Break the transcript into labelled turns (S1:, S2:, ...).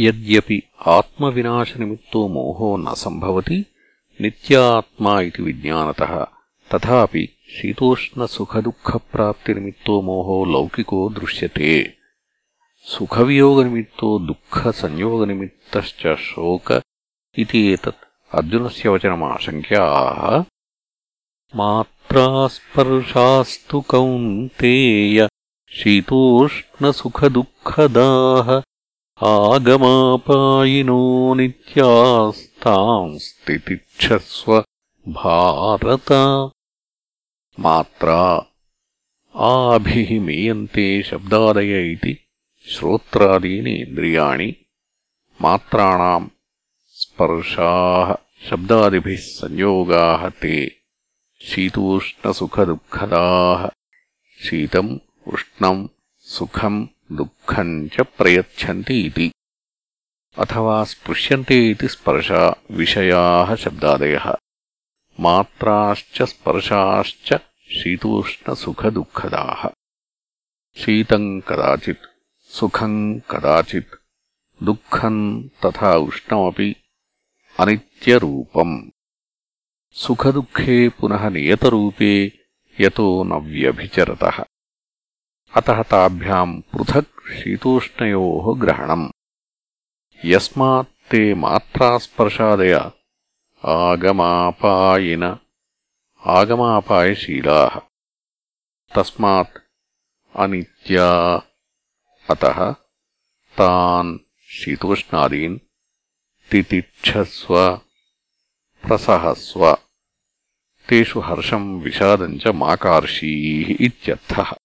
S1: యద్యపి ఆత్మవినాశనిమిత్తో మోహో న సంభవతి నిత్యాత్మా ఇది విజ్ఞానత. తథాపి శీతోష్ణసుఖదుఃఖప్రాప్తినిమిత్తో మోహో లౌకికో దృశ్యతే. సుఖవియోగనిమిత్తో దుఃఖసంయోగనిమిత్తశ్చ శోక ఇతేతత్. అర్జునస్ వచనమాశంక్యా. మాత్రస్పర్శాస్ కౌన్య శీతోష్ణసుఖదుఃఖదా. आगमापायिनो नित्यास्तांस्तितिक्षस्व भारत। मात्रा आभिः मीयन्ते शब्दादय इति श्रोत्रादीनि इन्द्रियाणि मात्राणाम् स्पर्शाः शब्दादिभिः संयोगाः ते शीतोष्णसुखदुःखदाः शीतम् उष्णम् सुखम् దుఃఖం చ ప్రయచ్చంతి ఇది. అథవా స్పృశ్యంతే ఇది స్పర్శ విషయా శబ్దాదయ. మాత్రాశ్చ స్పర్శాశ్చ శీతోష్ణసుఖదుఃఖదా. శీతం కదాచిత్ సుఖం కదాచిత్ దుఃఖం తథా ఉష్ణమపి అనిత్యరూపం. సుఖదుఃఖే పునః నియతరూపే యతో న వ్యభిచరత अतः ताभ्याम् पृथक् शीतोष्णयोः ग्रहणम्। यस्मात् ते मात्रास्पर्शादय आगमापायिन आगमापायशीलाः तस्मात् अनित्या अतः तान् शीतोष्णादीन् तितिक्षस्व प्रसहस्व। तेषु हर्षम्, विषादम् च माकार्षीः इत्यर्थः।